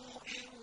سوء